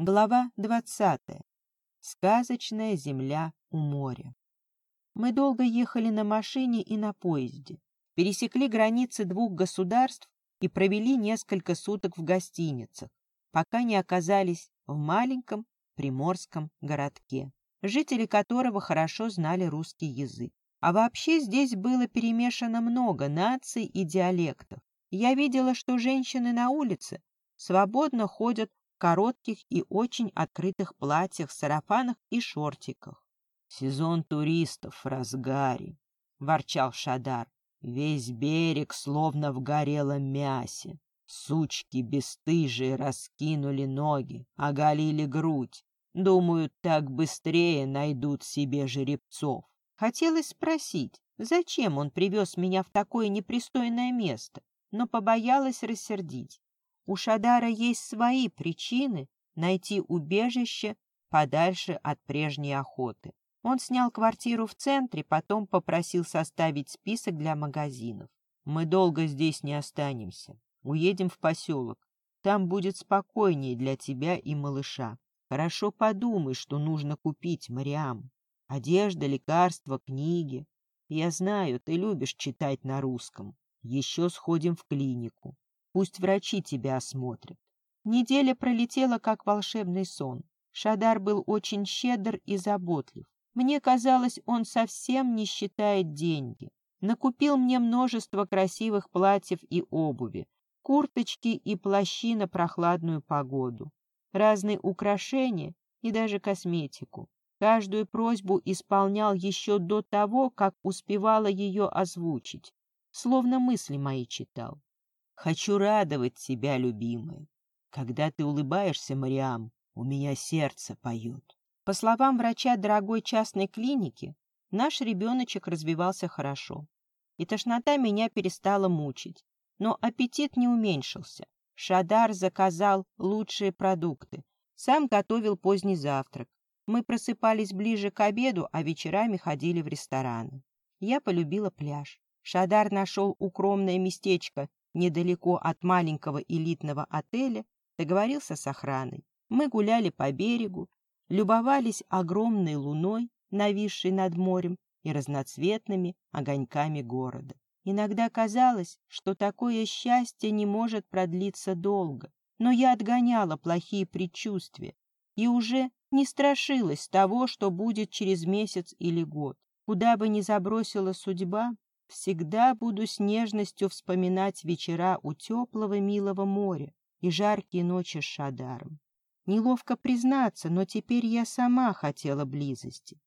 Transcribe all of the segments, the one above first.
Глава двадцатая. Сказочная земля у моря. Мы долго ехали на машине и на поезде, пересекли границы двух государств и провели несколько суток в гостиницах, пока не оказались в маленьком приморском городке, жители которого хорошо знали русский язык. А вообще здесь было перемешано много наций и диалектов. Я видела, что женщины на улице свободно ходят коротких и очень открытых платьях, сарафанах и шортиках. «Сезон туристов в разгаре», — ворчал Шадар. «Весь берег словно в горелом мясе. Сучки бесстыжие раскинули ноги, оголили грудь. Думают, так быстрее найдут себе жеребцов. Хотелось спросить, зачем он привез меня в такое непристойное место, но побоялась рассердить. У Шадара есть свои причины найти убежище подальше от прежней охоты. Он снял квартиру в центре, потом попросил составить список для магазинов. «Мы долго здесь не останемся. Уедем в поселок. Там будет спокойнее для тебя и малыша. Хорошо подумай, что нужно купить, Мариам. Одежда, лекарства, книги. Я знаю, ты любишь читать на русском. Еще сходим в клинику. Пусть врачи тебя осмотрят. Неделя пролетела, как волшебный сон. Шадар был очень щедр и заботлив. Мне казалось, он совсем не считает деньги. Накупил мне множество красивых платьев и обуви, курточки и плащи на прохладную погоду, разные украшения и даже косметику. Каждую просьбу исполнял еще до того, как успевала ее озвучить, словно мысли мои читал. Хочу радовать тебя, любимая. Когда ты улыбаешься, Мариам, у меня сердце поет. По словам врача дорогой частной клиники, наш ребеночек развивался хорошо. И тошнота меня перестала мучить. Но аппетит не уменьшился. Шадар заказал лучшие продукты. Сам готовил поздний завтрак. Мы просыпались ближе к обеду, а вечерами ходили в рестораны. Я полюбила пляж. Шадар нашел укромное местечко недалеко от маленького элитного отеля, договорился с охраной. Мы гуляли по берегу, любовались огромной луной, нависшей над морем, и разноцветными огоньками города. Иногда казалось, что такое счастье не может продлиться долго, но я отгоняла плохие предчувствия и уже не страшилась того, что будет через месяц или год. Куда бы ни забросила судьба, Всегда буду с нежностью вспоминать вечера у теплого милого моря и жаркие ночи с Шадаром. Неловко признаться, но теперь я сама хотела близости.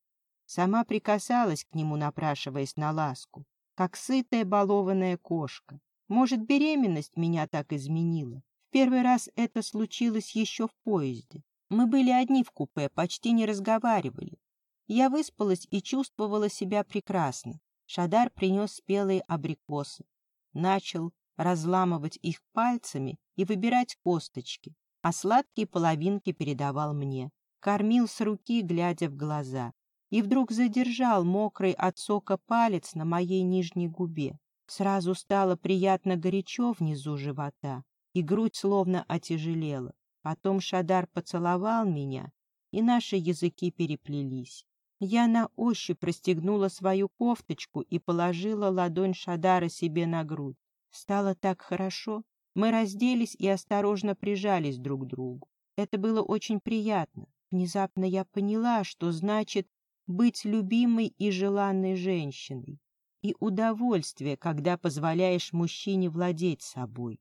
Сама прикасалась к нему, напрашиваясь на ласку, как сытая балованная кошка. Может, беременность меня так изменила? В первый раз это случилось еще в поезде. Мы были одни в купе, почти не разговаривали. Я выспалась и чувствовала себя прекрасно. Шадар принес спелые абрикосы, начал разламывать их пальцами и выбирать косточки, а сладкие половинки передавал мне, кормил с руки, глядя в глаза, и вдруг задержал мокрый от сока палец на моей нижней губе. Сразу стало приятно горячо внизу живота, и грудь словно отяжелела. Потом Шадар поцеловал меня, и наши языки переплелись. Я на ощупь расстегнула свою кофточку и положила ладонь Шадара себе на грудь. Стало так хорошо. Мы разделись и осторожно прижались друг к другу. Это было очень приятно. Внезапно я поняла, что значит быть любимой и желанной женщиной. И удовольствие, когда позволяешь мужчине владеть собой.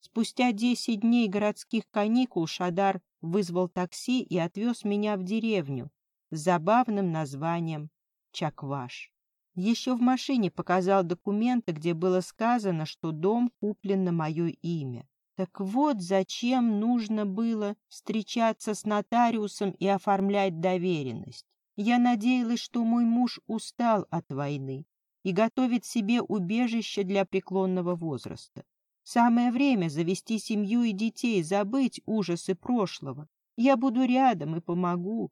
Спустя десять дней городских каникул Шадар вызвал такси и отвез меня в деревню, с забавным названием «Чакваш». Еще в машине показал документы, где было сказано, что дом куплен на мое имя. Так вот, зачем нужно было встречаться с нотариусом и оформлять доверенность. Я надеялась, что мой муж устал от войны и готовит себе убежище для преклонного возраста. Самое время завести семью и детей, забыть ужасы прошлого. Я буду рядом и помогу,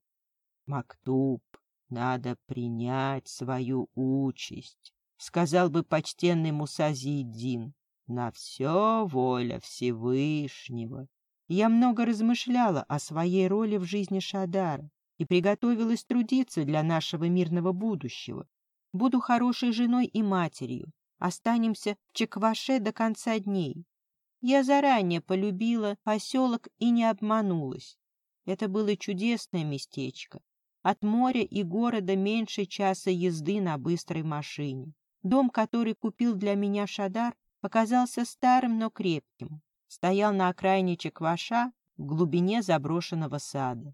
Мактуб, надо принять свою участь, сказал бы почтенный Мусазиддин. На все воля Всевышнего. Я много размышляла о своей роли в жизни Шадара и приготовилась трудиться для нашего мирного будущего. Буду хорошей женой и матерью. Останемся в Чекваше до конца дней. Я заранее полюбила поселок и не обманулась. Это было чудесное местечко. От моря и города меньше часа езды на быстрой машине. Дом, который купил для меня Шадар, показался старым, но крепким. Стоял на окраине Чекваша в глубине заброшенного сада.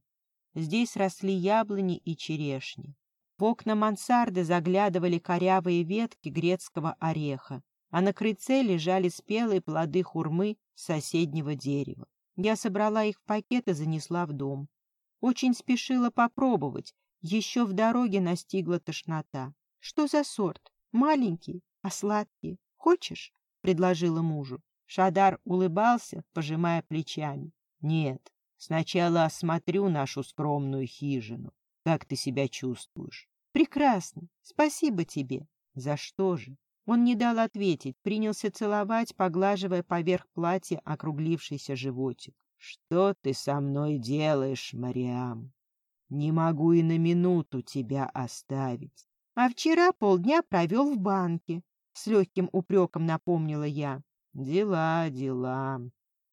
Здесь росли яблони и черешни. В окна мансарды заглядывали корявые ветки грецкого ореха, а на крыльце лежали спелые плоды хурмы соседнего дерева. Я собрала их в пакет и занесла в дом. Очень спешила попробовать, еще в дороге настигла тошнота. Что за сорт? Маленький, а сладкий. Хочешь? предложила мужу. Шадар улыбался, пожимая плечами. Нет, сначала осмотрю нашу скромную хижину. Как ты себя чувствуешь? Прекрасно. Спасибо тебе. За что же? Он не дал ответить, принялся целовать, поглаживая поверх платья округлившийся животик. Что ты со мной делаешь, Мариам? Не могу и на минуту тебя оставить. А вчера полдня провел в банке, с легким упреком напомнила я. Дела, дела,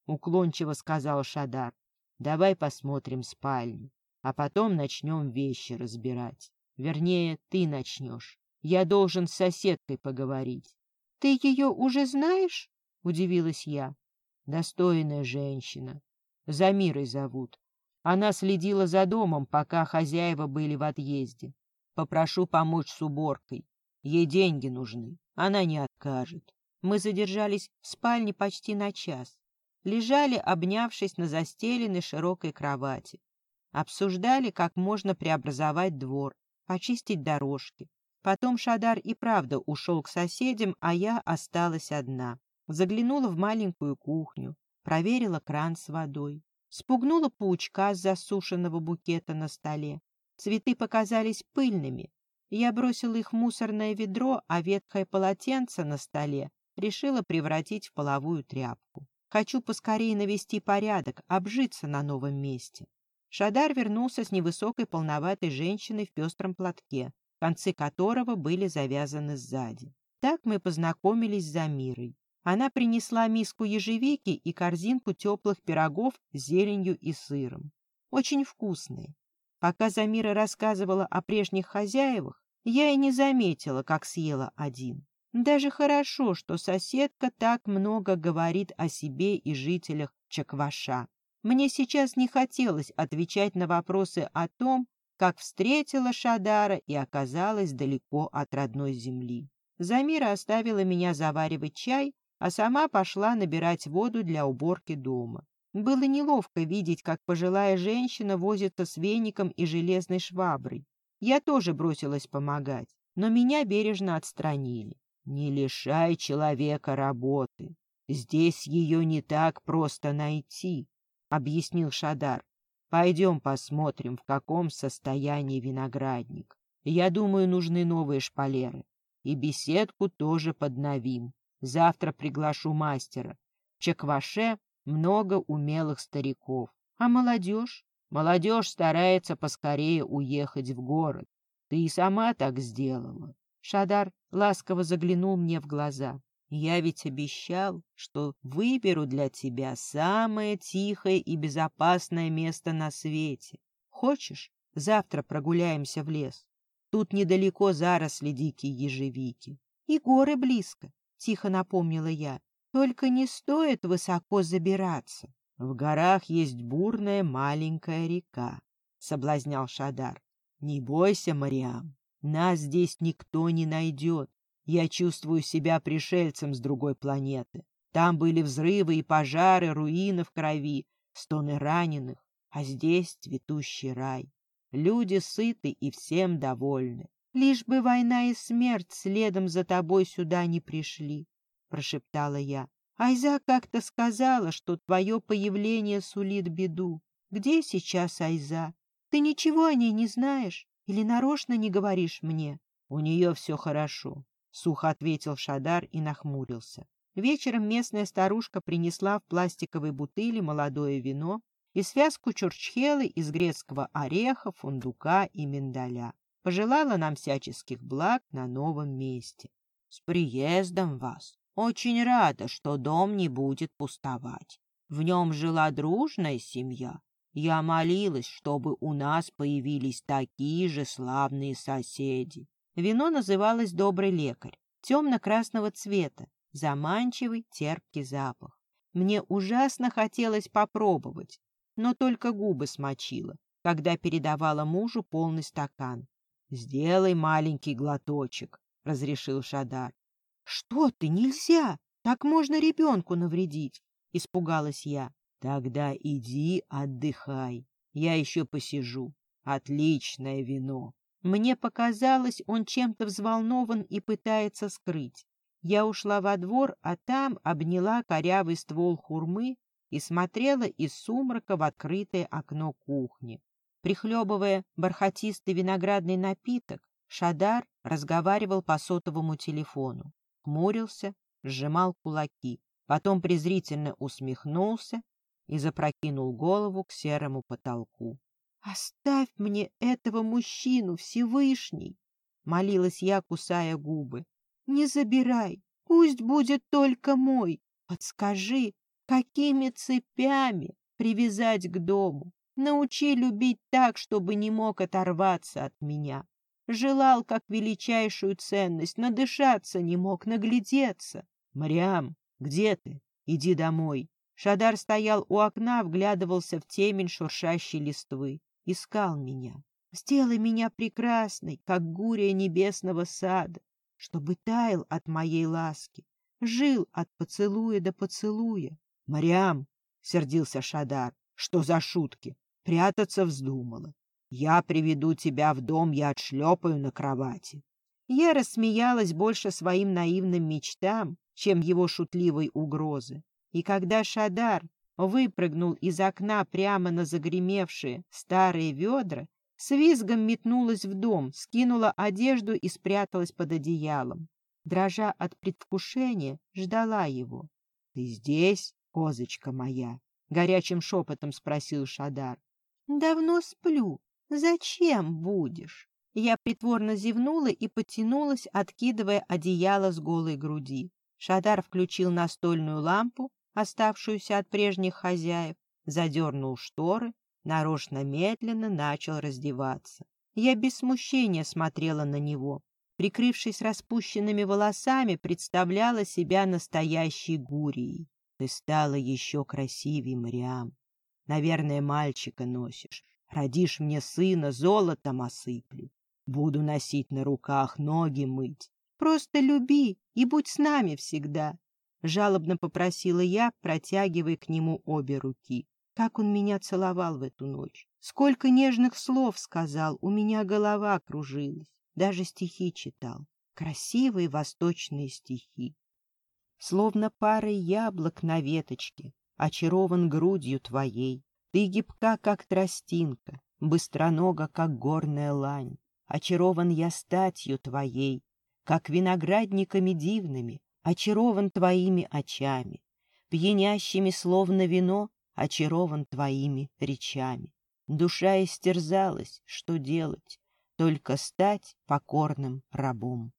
уклончиво сказал Шадар. Давай посмотрим спальню, а потом начнем вещи разбирать. Вернее, ты начнешь. Я должен с соседкой поговорить. — Ты ее уже знаешь? — удивилась я. — Достойная женщина. Замирой зовут. Она следила за домом, пока хозяева были в отъезде. Попрошу помочь с уборкой. Ей деньги нужны. Она не откажет. Мы задержались в спальне почти на час. Лежали, обнявшись на застеленной широкой кровати. Обсуждали, как можно преобразовать двор, почистить дорожки. Потом Шадар и правда ушел к соседям, а я осталась одна. Заглянула в маленькую кухню, проверила кран с водой. Спугнула паучка с засушенного букета на столе. Цветы показались пыльными. Я бросила их в мусорное ведро, а ветхое полотенце на столе решила превратить в половую тряпку. Хочу поскорее навести порядок, обжиться на новом месте. Шадар вернулся с невысокой полноватой женщиной в пестром платке, концы которого были завязаны сзади. Так мы познакомились с Замирой. Она принесла миску ежевики и корзинку теплых пирогов с зеленью и сыром. Очень вкусные. Пока Замира рассказывала о прежних хозяевах, я и не заметила, как съела один. Даже хорошо, что соседка так много говорит о себе и жителях Чакваша. Мне сейчас не хотелось отвечать на вопросы о том, как встретила Шадара и оказалась далеко от родной земли. Замира оставила меня заваривать чай, а сама пошла набирать воду для уборки дома. Было неловко видеть, как пожилая женщина возится с веником и железной шваброй. Я тоже бросилась помогать, но меня бережно отстранили. Не лишай человека работы. Здесь ее не так просто найти объяснил Шадар. Пойдем посмотрим, в каком состоянии виноградник. Я думаю, нужны новые шпалеры. И беседку тоже подновим. Завтра приглашу мастера. В Чекваше много умелых стариков. А молодежь? Молодежь старается поскорее уехать в город. Ты и сама так сделала. Шадар ласково заглянул мне в глаза. Я ведь обещал, что выберу для тебя самое тихое и безопасное место на свете. Хочешь, завтра прогуляемся в лес? Тут недалеко заросли дикие ежевики. И горы близко, — тихо напомнила я. Только не стоит высоко забираться. В горах есть бурная маленькая река, — соблазнял Шадар. Не бойся, Мариам, нас здесь никто не найдет. Я чувствую себя пришельцем с другой планеты. Там были взрывы и пожары, руины в крови, стоны раненых, а здесь цветущий рай. Люди сыты и всем довольны. Лишь бы война и смерть следом за тобой сюда не пришли, — прошептала я. Айза как-то сказала, что твое появление сулит беду. Где сейчас Айза? Ты ничего о ней не знаешь или нарочно не говоришь мне? У нее все хорошо. — сухо ответил Шадар и нахмурился. Вечером местная старушка принесла в пластиковой бутыле молодое вино и связку чурчхелы из грецкого ореха, фундука и миндаля. Пожелала нам всяческих благ на новом месте. С приездом вас! Очень рада, что дом не будет пустовать. В нем жила дружная семья. Я молилась, чтобы у нас появились такие же славные соседи. Вино называлось «Добрый лекарь», темно-красного цвета, заманчивый терпкий запах. Мне ужасно хотелось попробовать, но только губы смочила, когда передавала мужу полный стакан. «Сделай маленький глоточек», — разрешил Шадар. «Что ты, нельзя! Так можно ребенку навредить!» — испугалась я. «Тогда иди отдыхай, я еще посижу. Отличное вино!» Мне показалось, он чем-то взволнован и пытается скрыть. Я ушла во двор, а там обняла корявый ствол хурмы и смотрела из сумрака в открытое окно кухни. Прихлебывая бархатистый виноградный напиток, Шадар разговаривал по сотовому телефону, хмурился, сжимал кулаки, потом презрительно усмехнулся и запрокинул голову к серому потолку. «Оставь мне этого мужчину, Всевышний!» — молилась я, кусая губы. Не забирай, пусть будет только мой. Подскажи, какими цепями привязать к дому? Научи любить так, чтобы не мог оторваться от меня. Желал как величайшую ценность, надышаться не мог, наглядеться. Мариам, где ты? Иди домой. Шадар стоял у окна, вглядывался в темень шуршащей листвы. Искал меня. Сделай меня прекрасной, как гурия небесного сада чтобы таял от моей ласки, жил от поцелуя до поцелуя. — Мариам, — сердился Шадар, — что за шутки? Прятаться вздумала. Я приведу тебя в дом, я отшлепаю на кровати. Я рассмеялась больше своим наивным мечтам, чем его шутливой угрозы. И когда Шадар выпрыгнул из окна прямо на загремевшие старые ведра, с визгом метнулась в дом, скинула одежду и спряталась под одеялом. Дрожа от предвкушения, ждала его. — Ты здесь, козочка моя? — горячим шепотом спросил Шадар. — Давно сплю. Зачем будешь? Я притворно зевнула и потянулась, откидывая одеяло с голой груди. Шадар включил настольную лампу, оставшуюся от прежних хозяев, задернул шторы, нарочно медленно начал раздеваться. Я без смущения смотрела на него. Прикрывшись распущенными волосами, представляла себя настоящей гурией. Ты стала еще красивее, Мариам. Наверное, мальчика носишь. Родишь мне сына, золотом осыплю. Буду носить на руках, ноги мыть. Просто люби и будь с нами всегда. Жалобно попросила я, протягивая к нему обе руки. Как он меня целовал в эту ночь! Сколько нежных слов сказал, у меня голова кружилась. Даже стихи читал. Красивые восточные стихи. Словно парой яблок на веточке, очарован грудью твоей. Ты гибка, как тростинка, быстронога, как горная лань. Очарован я статью твоей, как виноградниками дивными, очарован твоими очами, пьянящими, словно вино, очарован твоими речами. Душа истерзалась, что делать, только стать покорным рабом.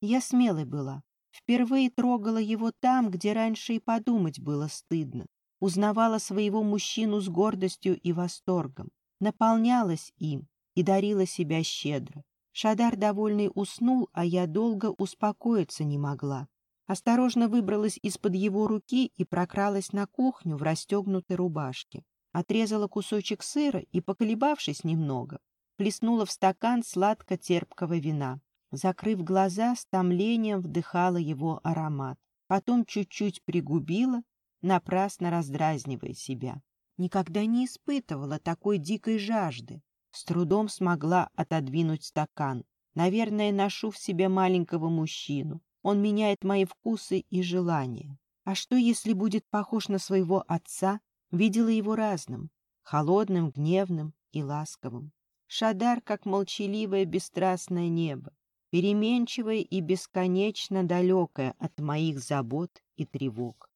Я смелой была, впервые трогала его там, где раньше и подумать было стыдно, узнавала своего мужчину с гордостью и восторгом, наполнялась им и дарила себя щедро. Шадар довольный уснул, а я долго успокоиться не могла осторожно выбралась из-под его руки и прокралась на кухню в расстегнутой рубашке. Отрезала кусочек сыра и, поколебавшись немного, плеснула в стакан сладко-терпкого вина. Закрыв глаза, с томлением вдыхала его аромат. Потом чуть-чуть пригубила, напрасно раздразнивая себя. Никогда не испытывала такой дикой жажды. С трудом смогла отодвинуть стакан. Наверное, ношу в себе маленького мужчину. Он меняет мои вкусы и желания. А что, если будет похож на своего отца? Видела его разным, холодным, гневным и ласковым. Шадар, как молчаливое бесстрастное небо. Переменчивое и бесконечно далекое от моих забот и тревог.